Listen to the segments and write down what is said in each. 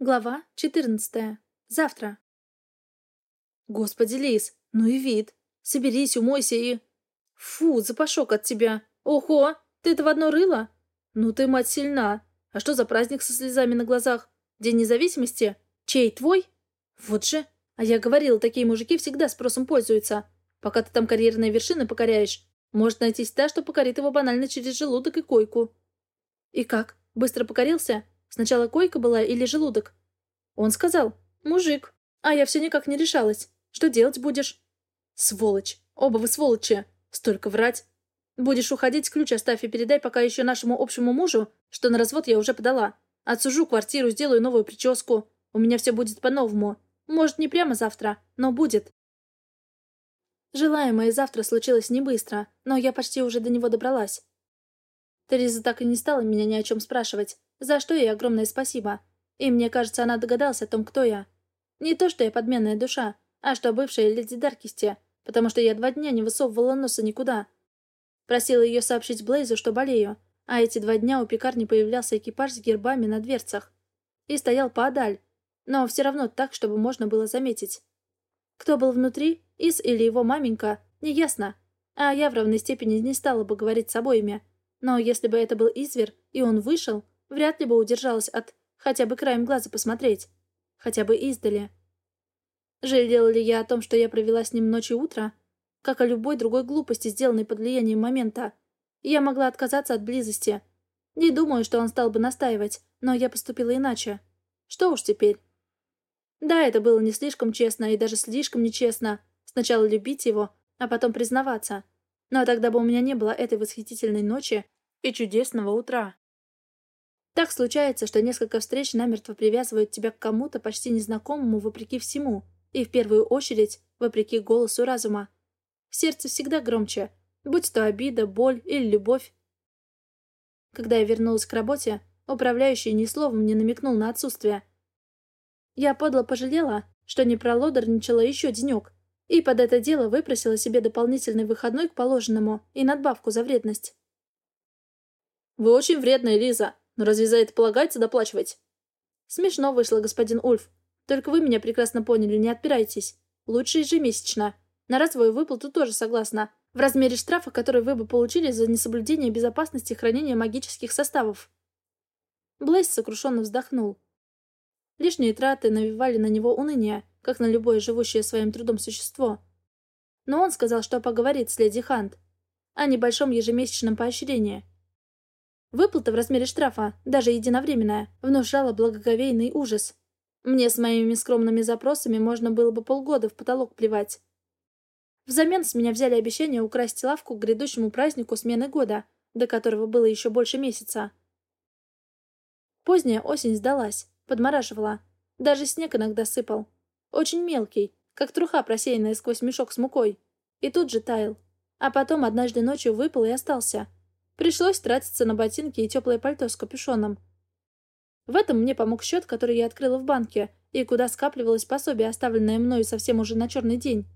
Глава 14. Завтра. Господи, Лис, ну и вид. Соберись, умойся и... Фу, запашок от тебя. Ого, ты это в одно рыло? Ну ты, мать, сильна. А что за праздник со слезами на глазах? День независимости? Чей, твой? Вот же. А я говорила, такие мужики всегда спросом пользуются. Пока ты там карьерные вершины покоряешь, может найтись та, что покорит его банально через желудок и койку. И как? Быстро покорился? Сначала койка была или желудок? Он сказал, мужик. А я все никак не решалась. Что делать будешь? Сволочь. Оба вы сволочи. Столько врать. Будешь уходить, ключ оставь и передай пока еще нашему общему мужу, что на развод я уже подала. Отсужу квартиру, сделаю новую прическу. У меня все будет по-новому. Может, не прямо завтра, но будет. Желаемое завтра случилось не быстро, но я почти уже до него добралась. Тереза так и не стала меня ни о чем спрашивать, за что ей огромное спасибо. И мне кажется, она догадалась о том, кто я. Не то, что я подменная душа, а что бывшая леди Даркисти, потому что я два дня не высовывала носа никуда. Просила ее сообщить Блейзу, что болею, а эти два дня у пекарни появлялся экипаж с гербами на дверцах. И стоял поодаль, но все равно так, чтобы можно было заметить. Кто был внутри, Ис или его маменька, неясно. А я в равной степени не стала бы говорить с обоими. Но если бы это был Извер, и он вышел, вряд ли бы удержалась от хотя бы краем глаза посмотреть. Хотя бы издали. Жалела ли я о том, что я провела с ним ночь и утро? Как о любой другой глупости, сделанной под влиянием момента. Я могла отказаться от близости. Не думаю, что он стал бы настаивать, но я поступила иначе. Что уж теперь. Да, это было не слишком честно и даже слишком нечестно. Сначала любить его, а потом признаваться. Но тогда бы у меня не было этой восхитительной ночи и чудесного утра. Так случается, что несколько встреч намертво привязывают тебя к кому-то почти незнакомому вопреки всему, и в первую очередь вопреки голосу разума. Сердце всегда громче, будь то обида, боль или любовь. Когда я вернулась к работе, управляющий ни словом не намекнул на отсутствие. Я подло пожалела, что не пролодорничала еще денек, и под это дело выпросила себе дополнительный выходной к положенному и надбавку за вредность. «Вы очень вредная, Лиза, но разве за это полагается доплачивать?» «Смешно вышло, господин Ульф. Только вы меня прекрасно поняли, не отпирайтесь. Лучше ежемесячно. На разовую выплату тоже согласна. В размере штрафа, который вы бы получили за несоблюдение безопасности хранения магических составов». Блейс сокрушенно вздохнул. Лишние траты навевали на него уныние, как на любое живущее своим трудом существо. Но он сказал, что поговорит с леди Хант о небольшом ежемесячном поощрении. Выплата в размере штрафа, даже единовременная, внушала благоговейный ужас. Мне с моими скромными запросами можно было бы полгода в потолок плевать. Взамен с меня взяли обещание украсть лавку к грядущему празднику смены года, до которого было еще больше месяца. Поздняя осень сдалась, подмораживала. Даже снег иногда сыпал. Очень мелкий, как труха, просеянная сквозь мешок с мукой. И тут же таял. А потом однажды ночью выпал и остался. Пришлось тратиться на ботинки и теплое пальто с капюшоном. В этом мне помог счет, который я открыла в банке, и куда скапливалось пособие, оставленное мною совсем уже на черный день.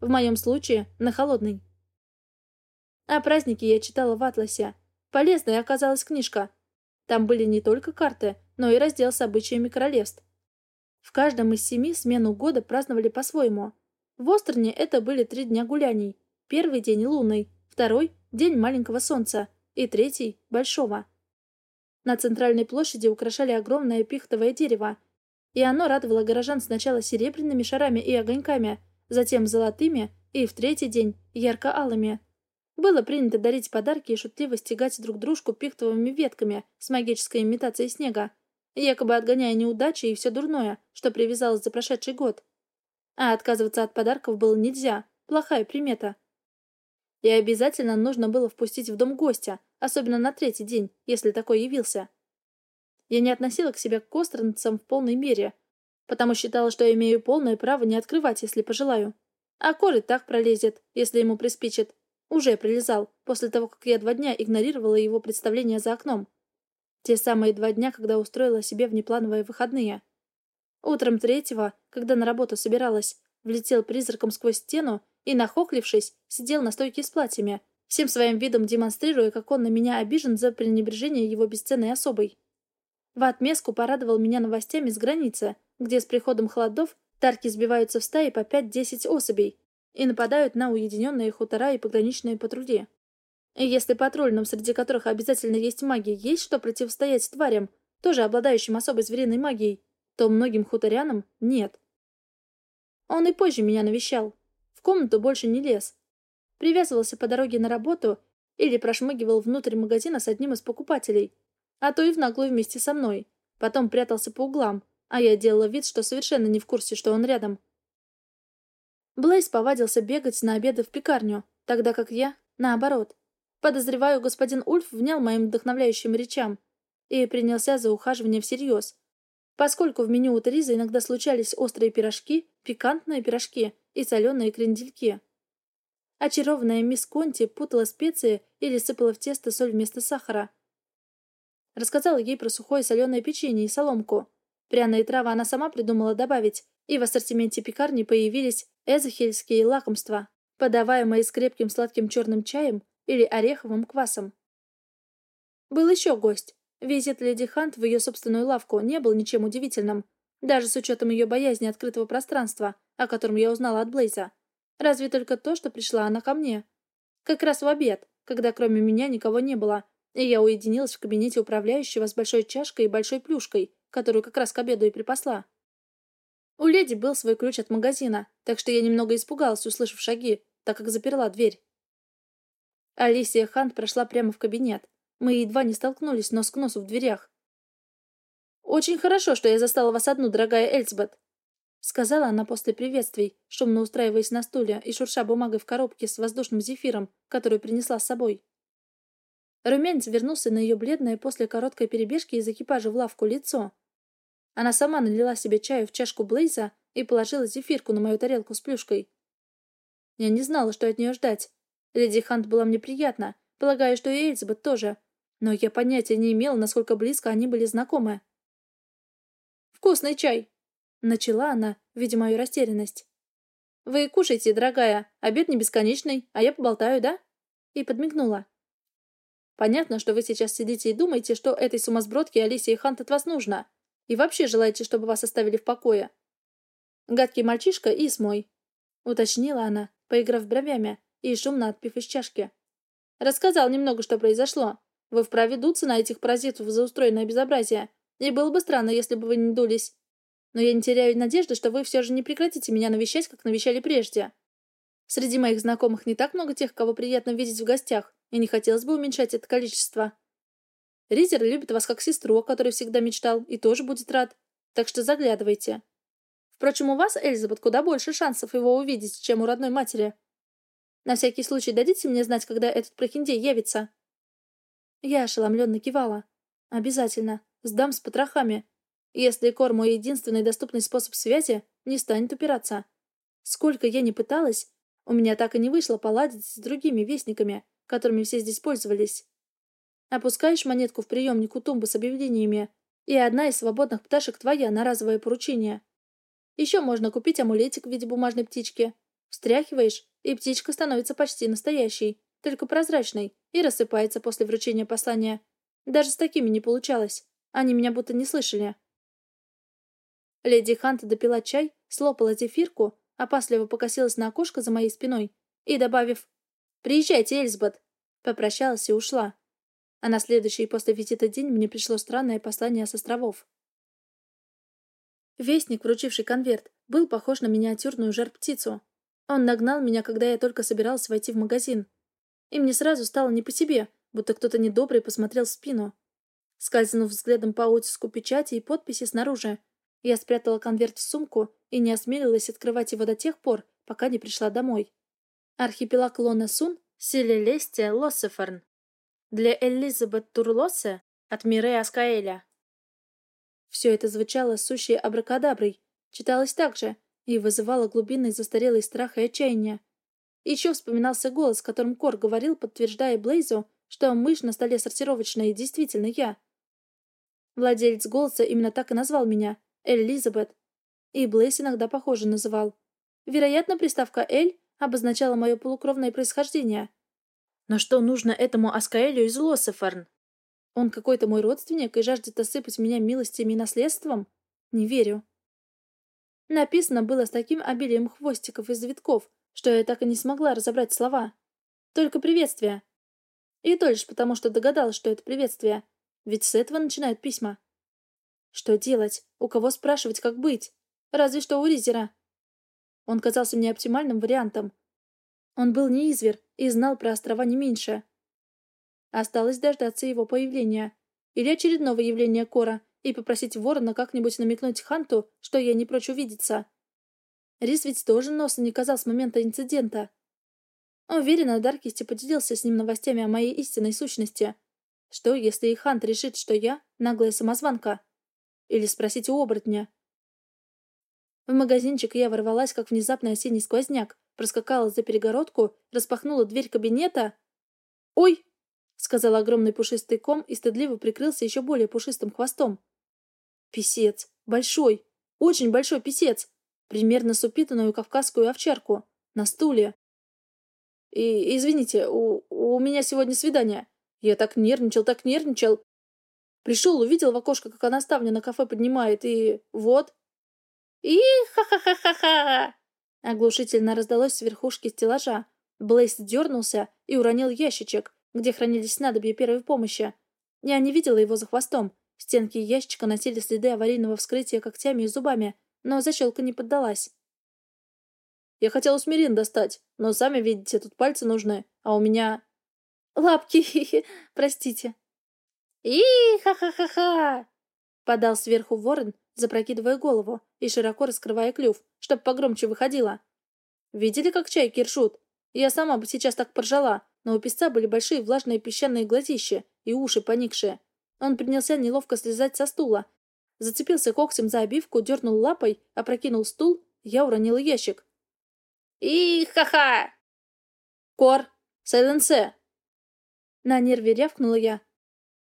В моем случае — на холодный. О празднике я читала в «Атласе». Полезная оказалась книжка. Там были не только карты, но и раздел с обычаями королевств. В каждом из семи смену года праздновали по-своему. В Остерне это были три дня гуляний. Первый день лунный, второй — день маленького солнца и третий — большого. На центральной площади украшали огромное пихтовое дерево, и оно радовало горожан сначала серебряными шарами и огоньками, затем золотыми и в третий день ярко-алыми. Было принято дарить подарки и шутливо стегать друг дружку пихтовыми ветками с магической имитацией снега, якобы отгоняя неудачи и все дурное, что привязалось за прошедший год. А отказываться от подарков было нельзя, плохая примета. И обязательно нужно было впустить в дом гостя, особенно на третий день, если такой явился. Я не относила к себе к костранцам в полной мере, потому считала, что имею полное право не открывать, если пожелаю. А Коры так пролезет, если ему приспичит. Уже прилезал, после того, как я два дня игнорировала его представление за окном. Те самые два дня, когда устроила себе внеплановые выходные. Утром третьего, когда на работу собиралась, влетел призраком сквозь стену и, нахохлившись, сидел на стойке с платьями, всем своим видом демонстрируя, как он на меня обижен за пренебрежение его бесценной особой. В отместку порадовал меня новостями с границы, где с приходом холодов тарки сбиваются в стаи по 5-10 особей и нападают на уединенные хутора и пограничные патрули. И если патрульным, среди которых обязательно есть маги, есть что противостоять тварям, тоже обладающим особой звериной магией, то многим хуторянам нет. Он и позже меня навещал. В комнату больше не лез. Привязывался по дороге на работу или прошмыгивал внутрь магазина с одним из покупателей, а то и в наглую вместе со мной. Потом прятался по углам, а я делала вид, что совершенно не в курсе, что он рядом. Блейз повадился бегать на обеды в пекарню, тогда как я, наоборот. Подозреваю, господин Ульф внял моим вдохновляющим речам и принялся за ухаживание всерьез, поскольку в меню у Терезы иногда случались острые пирожки, пикантные пирожки и соленые крендельки. Очарованная мисс Конти путала специи или сыпала в тесто соль вместо сахара. Рассказала ей про сухое соленое печенье и соломку. Пряные травы она сама придумала добавить, и в ассортименте пекарни появились эзохельские лакомства, подаваемые с крепким сладким черным чаем или ореховым квасом. Был еще гость. Визит леди Хант в ее собственную лавку не был ничем удивительным, даже с учетом ее боязни открытого пространства, о котором я узнала от Блейза. Разве только то, что пришла она ко мне. Как раз в обед, когда кроме меня никого не было, и я уединилась в кабинете управляющего с большой чашкой и большой плюшкой, которую как раз к обеду и припасла. У леди был свой ключ от магазина, так что я немного испугалась, услышав шаги, так как заперла дверь. Алисия Хант прошла прямо в кабинет. Мы едва не столкнулись нос к носу в дверях. «Очень хорошо, что я застала вас одну, дорогая Эльсбет», — сказала она после приветствий, шумно устраиваясь на стуле и шурша бумагой в коробке с воздушным зефиром, которую принесла с собой. Румянец вернулся на ее бледное после короткой перебежки из экипажа в лавку лицо. Она сама налила себе чаю в чашку Блейза и положила зефирку на мою тарелку с плюшкой. Я не знала, что от нее ждать, Леди Хант была мне приятна, полагаю, что и Эльзабет тоже, но я понятия не имела, насколько близко они были знакомы. «Вкусный чай!» — начала она, видя мою растерянность. «Вы кушайте, дорогая, обед не бесконечный, а я поболтаю, да?» И подмигнула. «Понятно, что вы сейчас сидите и думаете, что этой сумасбродке Алисии Хант от вас нужно, и вообще желаете, чтобы вас оставили в покое. Гадкий мальчишка Ис мой», — уточнила она, поиграв бровями, и шумно отпив из чашки. «Рассказал немного, что произошло. Вы вправе дуться на этих паразитов за устроенное безобразие. И было бы странно, если бы вы не дулись. Но я не теряю надежды, что вы все же не прекратите меня навещать, как навещали прежде. Среди моих знакомых не так много тех, кого приятно видеть в гостях, и не хотелось бы уменьшать это количество. Ризер любит вас как сестру, о которой всегда мечтал, и тоже будет рад. Так что заглядывайте. Впрочем, у вас, Эльзабет, куда больше шансов его увидеть, чем у родной матери. На всякий случай дадите мне знать, когда этот прохиндей явится?» Я ошеломленно кивала. «Обязательно. Сдам с потрохами. Если Кор мой единственный доступный способ связи, не станет упираться. Сколько я ни пыталась, у меня так и не вышло поладить с другими вестниками, которыми все здесь пользовались. Опускаешь монетку в приемник у тумбы с объявлениями, и одна из свободных пташек твоя на разовое поручение. Еще можно купить амулетик в виде бумажной птички. Встряхиваешь, и птичка становится почти настоящей, только прозрачной, и рассыпается после вручения послания. Даже с такими не получалось. Они меня будто не слышали. Леди Хант допила чай, слопала зефирку, опасливо покосилась на окошко за моей спиной и, добавив «Приезжайте, Эльзбет!», попрощалась и ушла. А на следующий после визита день мне пришло странное послание с островов. Вестник, вручивший конверт, был похож на миниатюрную жар-птицу, он нагнал меня, когда я только собиралась войти в магазин. И мне сразу стало не по себе, будто кто-то недобрый посмотрел в спину. Скользнув взглядом по оттиску печати и подписи снаружи, я спрятала конверт в сумку и не осмелилась открывать его до тех пор, пока не пришла домой. Архипелаг Лона Сун, Селелестия Лоссеферн. Для Элизабет Турлосе от Мирея Аскаэля. Все это звучало сущей абракадаброй, читалось так же, и вызывало глубинный застарелый страх и отчаяние. Еще вспоминался голос, которым Кор говорил, подтверждая Блейзу, что мышь на столе сортировочная действительно я. Владелец голоса именно так и назвал меня — Элизабет. И Блейз иногда похоже называл. Вероятно, приставка «Эль» обозначала мое полукровное происхождение. Но что нужно этому Аскаэлю из Лоссеферн? Он какой-то мой родственник и жаждет осыпать меня милостями и наследством? Не верю. Написано было с таким обилием хвостиков и завитков, что я так и не смогла разобрать слова. Только приветствие. И то лишь потому, что догадалась, что это приветствие. Ведь с этого начинают письма. Что делать? У кого спрашивать, как быть? Разве что у Ризера. Он казался мне оптимальным вариантом. Он был не изверг и знал про острова не меньше. Осталось дождаться его появления. Или очередного явления Кора и попросить ворона как-нибудь намекнуть Ханту, что я не прочь увидеться. Рис ведь тоже носа не казал с момента инцидента. Уверена, Даркисти поделился с ним новостями о моей истинной сущности. Что, если и Хант решит, что я — наглая самозванка? Или спросить у оборотня? В магазинчик я ворвалась, как внезапный осенний сквозняк, проскакала за перегородку, распахнула дверь кабинета. «Ой!» — сказал огромный пушистый ком и стыдливо прикрылся еще более пушистым хвостом. «Писец! Большой! Очень большой писец! Примерно с упитанную кавказскую овчарку! На стуле!» И, извините, у, у меня сегодня свидание. Я так нервничал, так нервничал. Пришел, увидел в окошко, как она ставню на кафе поднимает, и вот. И ха-ха-ха-ха-ха! Оглушительно раздалось с верхушки стеллажа. Блейс дернулся и уронил ящичек, где хранились снадобья первой помощи. Я не видела его за хвостом. Стенки ящика носили следы аварийного вскрытия когтями и зубами, но защелка не поддалась. Я хотел у Смирин достать, но сами видите, тут пальцы нужны, а у меня... Лапки, простите. И ха-ха-ха-ха! Подал сверху ворон, запрокидывая голову и широко раскрывая клюв, чтоб погромче выходило. Видели, как чайки ржут? Я сама бы сейчас так поржала, но у песца были большие влажные песчаные глазища и уши поникшие. Он принялся неловко слезать со стула. Зацепился когтем за обивку, дернул лапой, опрокинул стул, я уронила ящик. И ха-ха! Кор, сайленсе! На нерве рявкнула я.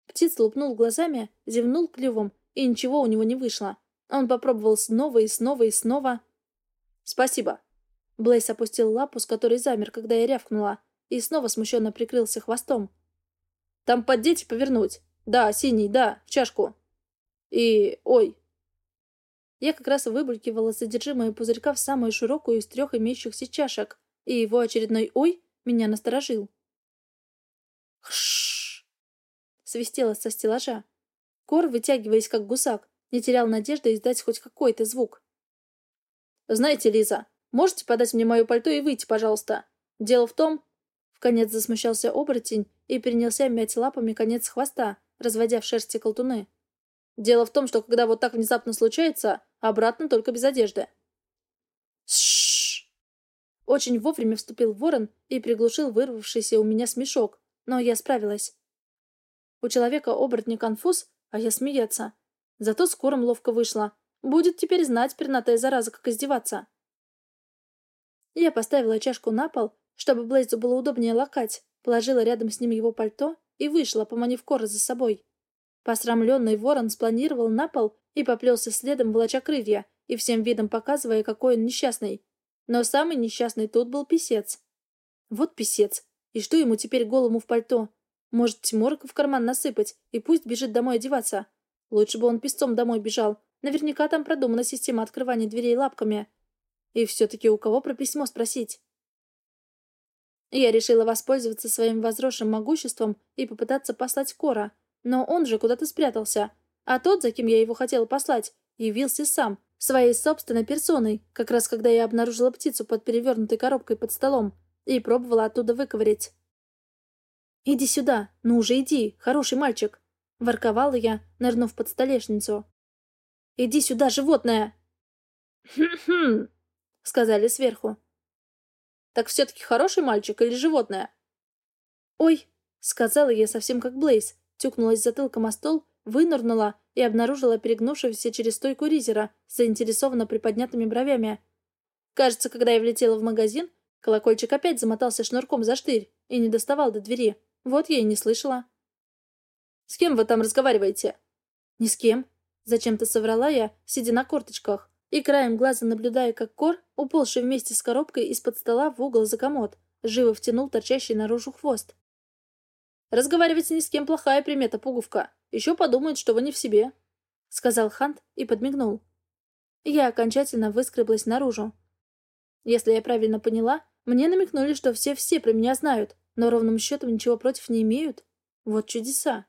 Птиц лупнул глазами, зевнул клювом, и ничего у него не вышло. Он попробовал снова и снова и снова. «Спасибо». Блейс опустил лапу, с которой замер, когда я рявкнула, и снова смущенно прикрылся хвостом. «Там поддеть и повернуть. Да, синий, да, в чашку. И... ой, я как раз выбулькивала содержимое пузырька в самую широкую из трех имеющихся чашек, и его очередной «Ой!» меня насторожил. «Хшшш!» — свистело со стеллажа. Кор, вытягиваясь как гусак, не терял надежды издать хоть какой-то звук. «Знаете, Лиза, можете подать мне мое пальто и выйти, пожалуйста? Дело в том...» Вконец засмущался оборотень и принялся мять лапами конец хвоста, разводя в шерсти колтуны. Дело в том, что когда вот так внезапно случается, обратно только без одежды. Шшш! Очень вовремя вступил ворон и приглушил вырвавшийся у меня смешок, но я справилась. У человека оборотня конфуз, а я смеяться. Зато скором ловко вышла. Будет теперь знать пернатая зараза, как издеваться. Я поставила чашку на пол, чтобы Блейзу было удобнее лакать, положила рядом с ним его пальто и вышла, поманив Кора за собой. Посрамленный ворон спланировал на пол и поплелся следом, волоча крылья, и всем видом показывая, какой он несчастный. Но самый несчастный тут был писец. Вот писец. И что ему теперь голому в пальто? Может, Тиморка в карман насыпать, и пусть бежит домой одеваться. Лучше бы он песцом домой бежал. Наверняка там продумана система открывания дверей лапками. И все-таки у кого про письмо спросить? Я решила воспользоваться своим возросшим могуществом и попытаться послать Кора, но он же куда-то спрятался. А тот, за кем я его хотела послать, явился сам, своей собственной персоной, как раз когда я обнаружила птицу под перевернутой коробкой под столом и пробовала оттуда выковырять. «Иди сюда, ну уже иди, хороший мальчик!» — ворковала я, нырнув под столешницу. «Иди сюда, животное!» «Хм-хм!» — сказали сверху. «Так все-таки хороший мальчик или животное?» «Ой!» — сказала я совсем как Блейз, тюкнулась затылком о стол, вынырнула и обнаружила перегнувшегося через стойку Ризера заинтересованно приподнятыми бровями. Кажется, когда я влетела в магазин, колокольчик опять замотался шнурком за штырь и не доставал до двери. Вот я и не слышала. «С кем вы там разговариваете?» «Ни с кем», — зачем-то соврала я, сидя на корточках, и краем глаза наблюдая, как Кор, уползший вместе с коробкой из-под стола в угол за комод, живо втянул торчащий наружу хвост. Разговаривать ни с кем плохая примета, пуговка. Еще подумают, что вы не в себе», — сказал Хант и подмигнул. Я окончательно выскреблась наружу. Если я правильно поняла, мне намекнули, что все-все про меня знают, но ровным счетом ничего против не имеют. Вот чудеса.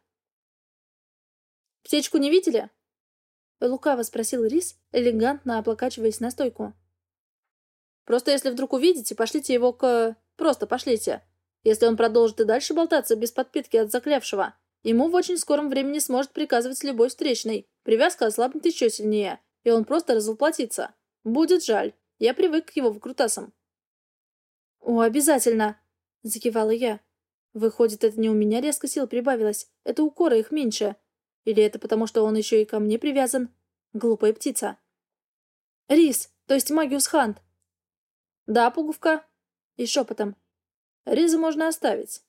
«Птичку не видели?» Лукаво спросил Рис, элегантно оплакачиваясь на стойку. «Просто если вдруг увидите, пошлите его к... Просто пошлите. Если он продолжит и дальше болтаться без подпитки от заклявшего, ему в очень скором времени сможет приказывать любой встречный. Привязка ослабнет еще сильнее, и он просто развоплотится. Будет жаль. Я привык к его выкрутасам. «О, обязательно!» — закивала я. Выходит, это не у меня резко сил прибавилось, это у Кора их меньше. Или это потому, что он еще и ко мне привязан? Глупая птица. «Рис, то есть Магиус Хант!» «Да, пуговка!» И шепотом. «Ризу можно оставить».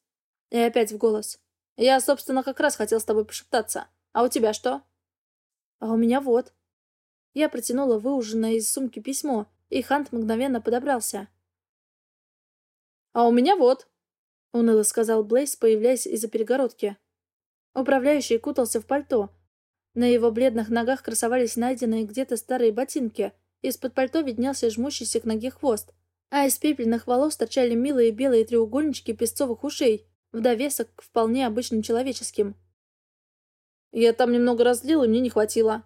И опять в голос. «Я, собственно, как раз хотел с тобой пошептаться. А у тебя что?» «А у меня вот». Я протянула выуженное из сумки письмо, и Хант мгновенно подобрался. «А у меня вот», — уныло сказал Блейз, появляясь из-за перегородки. Управляющий кутался в пальто. На его бледных ногах красовались найденные где-то старые ботинки. Из-под пальто виднелся жмущийся к ноге хвост. А из пепельных волос торчали милые белые треугольнички песцовых ушей, в довесок к вполне обычным человеческим. «Я там немного разлил, и мне не хватило»,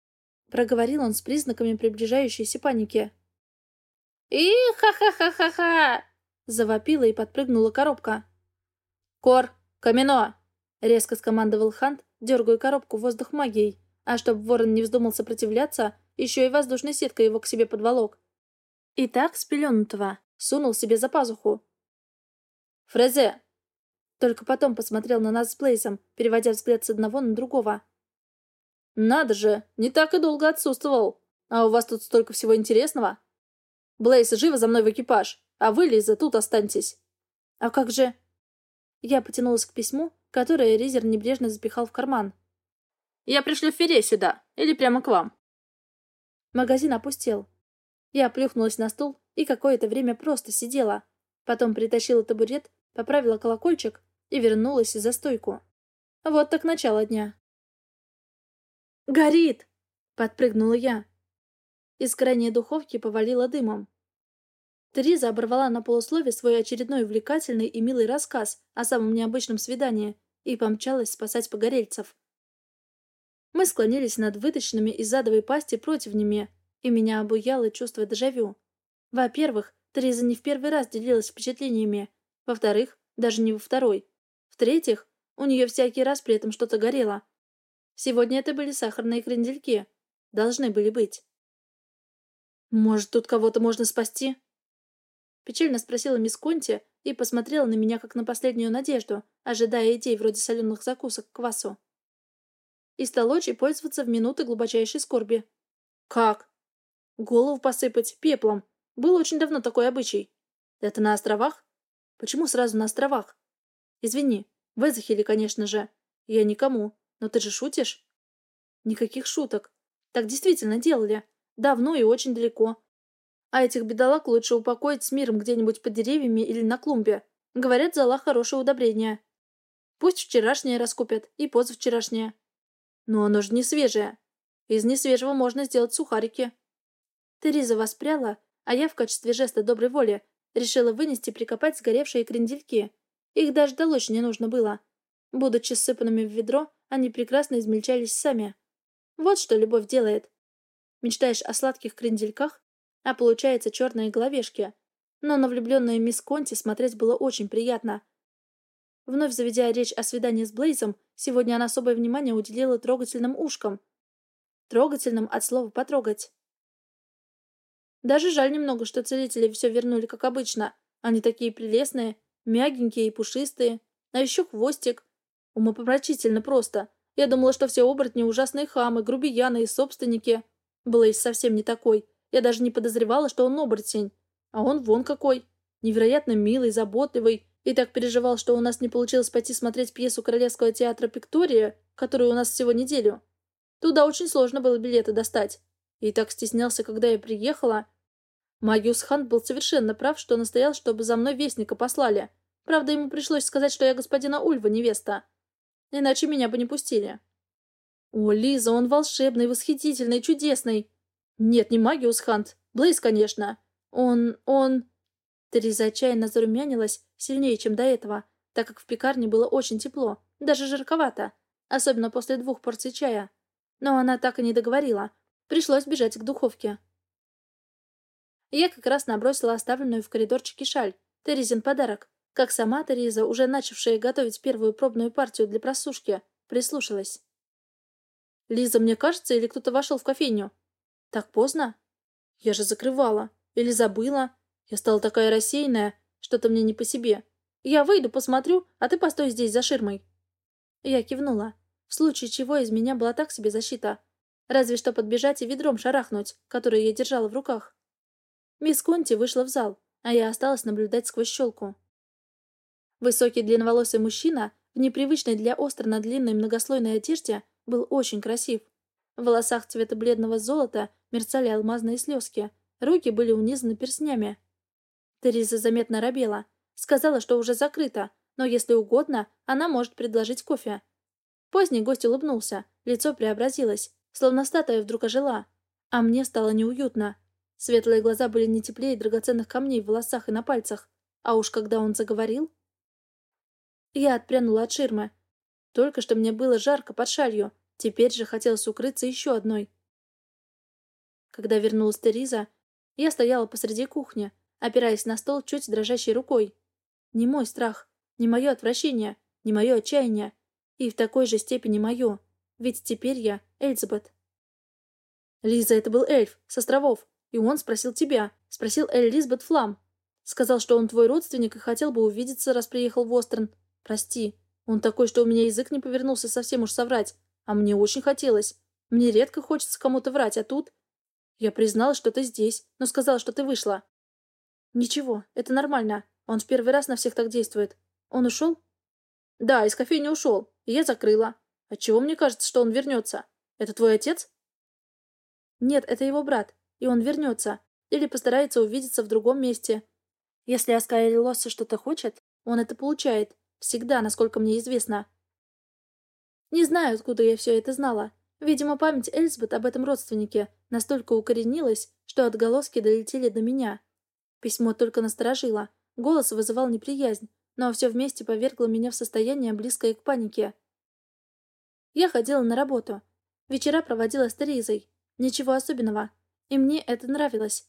— проговорил он с признаками приближающейся паники. и ха-ха-ха-ха-ха!» — завопила и подпрыгнула коробка. «Кор! Камено!» — резко скомандовал Хант, дергая коробку в воздух магией, а чтобы ворон не вздумал сопротивляться, еще и воздушной сеткой его к себе подволок. И так, спеленутого, сунул себе за пазуху. «Фрезе!» Только потом посмотрел на нас с Блейзом, переводя взгляд с одного на другого. «Надо же, не так и долго отсутствовал. А у вас тут столько всего интересного. Блейз, живо за мной в экипаж, а вы, Лиза, тут останьтесь». «А как же...» Я потянулась к письму, которое Ризер небрежно запихал в карман. «Я пришлю Фере сюда, или прямо к вам». Магазин опустел. Я плюхнулась на стул и какое-то время просто сидела. Потом притащила табурет, поправила колокольчик и вернулась за стойку. Вот так начало дня. «Горит!» — подпрыгнула я. Из крайней духовки повалила дымом. Тереза оборвала на полуслове свой очередной увлекательный и милый рассказ о самом необычном свидании и помчалась спасать погорельцев. Мы склонились над вытащенными из задовой пасти противнями, и меня обуяло чувство дежавю. Во-первых, Тереза не в первый раз делилась впечатлениями. Во-вторых, даже не во второй. В-третьих, у нее всякий раз при этом что-то горело. Сегодня это были сахарные крендельки. Должны были быть. «Может, тут кого-то можно спасти?» Печально спросила мисс Конти и посмотрела на меня как на последнюю надежду, ожидая идей вроде соленых закусок к квасу. И стал очень пользоваться в минуты глубочайшей скорби. «Как?» «Голову посыпать пеплом. Был очень давно такой обычай. Это на островах? Почему сразу на островах? Извини, в Эзахиле, конечно же. Я никому. Но ты же шутишь?» «Никаких шуток. Так действительно делали. Давно и очень далеко. А этих бедолаг лучше упокоить с миром где-нибудь под деревьями или на клумбе. Говорят, зала хорошее удобрение. Пусть вчерашнее раскупят и позавчерашнее. Но оно же не свежее. Из несвежего можно сделать сухарики. Тереза воспряла, а я в качестве жеста доброй воли решила вынести прикопать сгоревшие крендельки. Их даже долочь не нужно было. Будучи сыпанными в ведро, они прекрасно измельчались сами. Вот что любовь делает. Мечтаешь о сладких крендельках, а получается черные головешки. Но на влюбленную мисс Конти смотреть было очень приятно. Вновь заведя речь о свидании с Блейзом, сегодня она особое внимание уделила трогательным ушкам. Трогательным от слова «потрогать». Даже жаль немного, что целители все вернули как обычно. Они такие прелестные, мягенькие и пушистые. А еще хвостик. Умопомрачительно просто. Я думала, что все оборотни ужасные хамы, грубияны и собственники. Блейз совсем не такой. Я даже не подозревала, что он оборотень. А он вон какой. Невероятно милый, заботливый. И так переживал, что у нас не получилось пойти смотреть пьесу Королевского театра «Пиктория», которую у нас всего неделю. Туда очень сложно было билеты достать. И так стеснялся, когда я приехала. Магиус Хант был совершенно прав, что настоял, чтобы за мной вестника послали. Правда, ему пришлось сказать, что я господина Ульва невеста. Иначе меня бы не пустили. О, Лиза, он волшебный, восхитительный, чудесный. Нет, не Магиус Хант. Блейз, конечно. Он... он... Тереза отчаянно зарумянилась сильнее, чем до этого, так как в пекарне было очень тепло, даже жарковато, особенно после двух порций чая. Но она так и не договорила. Пришлось бежать к духовке. Я как раз набросила оставленную в коридорчике шаль. Терезин подарок. Как сама Тереза, уже начавшая готовить первую пробную партию для просушки, прислушалась. «Лиза, мне кажется, или кто-то вошел в кофейню?» «Так поздно?» «Я же закрывала. Или забыла. Я стала такая рассеянная, что-то мне не по себе. Я выйду, посмотрю, а ты постой здесь за ширмой». Я кивнула. В случае чего из меня была так себе защита. Разве что подбежать и ведром шарахнуть, которое я держала в руках. Мисс Конти вышла в зал, а я осталась наблюдать сквозь щелку. Высокий длинноволосый мужчина в непривычной для остро длинной многослойной одежде был очень красив. В волосах цвета бледного золота мерцали алмазные слезки, руки были унизаны перстнями. Тереза заметно робела. Сказала, что уже закрыто, но если угодно, она может предложить кофе. Поздний гость улыбнулся, лицо преобразилось, словно статуя вдруг ожила. А мне стало неуютно. Светлые глаза были не теплее драгоценных камней в волосах и на пальцах. А уж когда он заговорил... Я отпрянула от ширмы. Только что мне было жарко под шалью, теперь же хотелось укрыться еще одной. Когда вернулась Тереза, я стояла посреди кухни, опираясь на стол чуть дрожащей рукой. Не мой страх, не мое отвращение, не мое отчаяние, и в такой же степени мое. Ведь теперь я Эльзабет. Лиза, это был эльф, с островов. И он спросил тебя. Спросил Эльзабет Флам. Сказал, что он твой родственник и хотел бы увидеться, раз приехал в Острон. Прости. Он такой, что у меня язык не повернулся совсем уж соврать. А мне очень хотелось. Мне редко хочется кому-то врать, а тут... Я признала, что ты здесь, но сказала, что ты вышла. Ничего, это нормально. Он в первый раз на всех так действует. Он ушел? Да, из кофейни ушел. И я закрыла. Отчего мне кажется, что он вернется? Это твой отец? Нет, это его брат. И он вернется. Или постарается увидеться в другом месте. Если Аскайли Лосса что-то хочет, он это получает. Всегда, насколько мне известно. Не знаю, откуда я все это знала. Видимо, память Эльзбет об этом родственнике настолько укоренилась, что отголоски долетели до меня. Письмо только насторожило. Голос вызывал неприязнь, но все вместе повергло меня в состояние, близкое к панике. Я ходила на работу. Вечера проводила с Терезой. Ничего особенного. И мне это нравилось.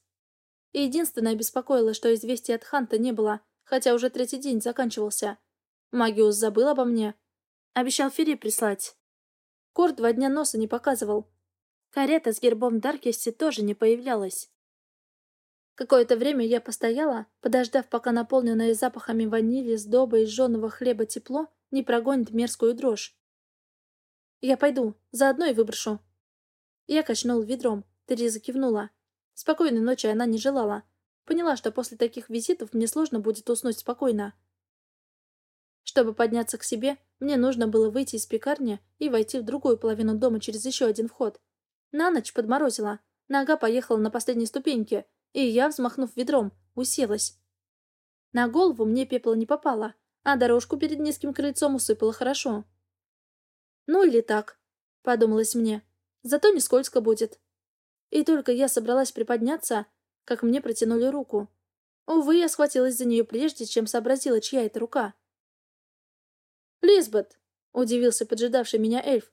И единственное беспокоило, что известия от Ханта не было, хотя уже третий день заканчивался. Магиус забыл обо мне. Обещал Фири прислать. Кор два дня носа не показывал. Карета с гербом Даркести тоже не появлялась. Какое-то время я постояла, подождав, пока наполненное запахами ванили, сдоба и жженого хлеба тепло не прогонит мерзкую дрожь. «Я пойду, заодно и выброшу». Я качнул ведром, Тереза кивнула. Спокойной ночи она не желала. Поняла, что после таких визитов мне сложно будет уснуть спокойно. Чтобы подняться к себе, мне нужно было выйти из пекарни и войти в другую половину дома через еще один вход. На ночь подморозила. Нога поехала на последней ступеньке, и я, взмахнув ведром, уселась. На голову мне пепла не попало, а дорожку перед низким крыльцом усыпала хорошо. «Ну или так», — подумалось мне. «Зато не скользко будет». И только я собралась приподняться, как мне протянули руку. Увы, я схватилась за нее прежде, чем сообразила, чья это рука. «Лизбет!» — удивился поджидавший меня эльф.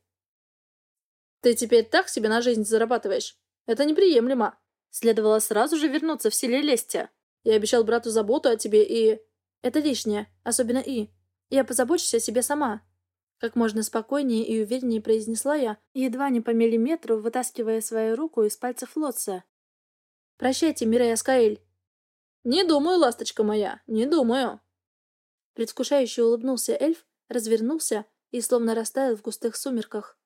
«Ты теперь так себе на жизнь зарабатываешь? Это неприемлемо. Следовало сразу же вернуться в селе Лестя. Я обещал брату заботу о тебе и...» «Это лишнее, особенно и. Я позабочусь о себе сама». Как можно спокойнее и увереннее произнесла я, едва не по миллиметру вытаскивая свою руку из пальцев Лотца. «Прощайте, Мирей Аскаэль». «Не думаю, ласточка моя, не думаю». Предвкушающе улыбнулся эльф, развернулся и словно растаял в густых сумерках.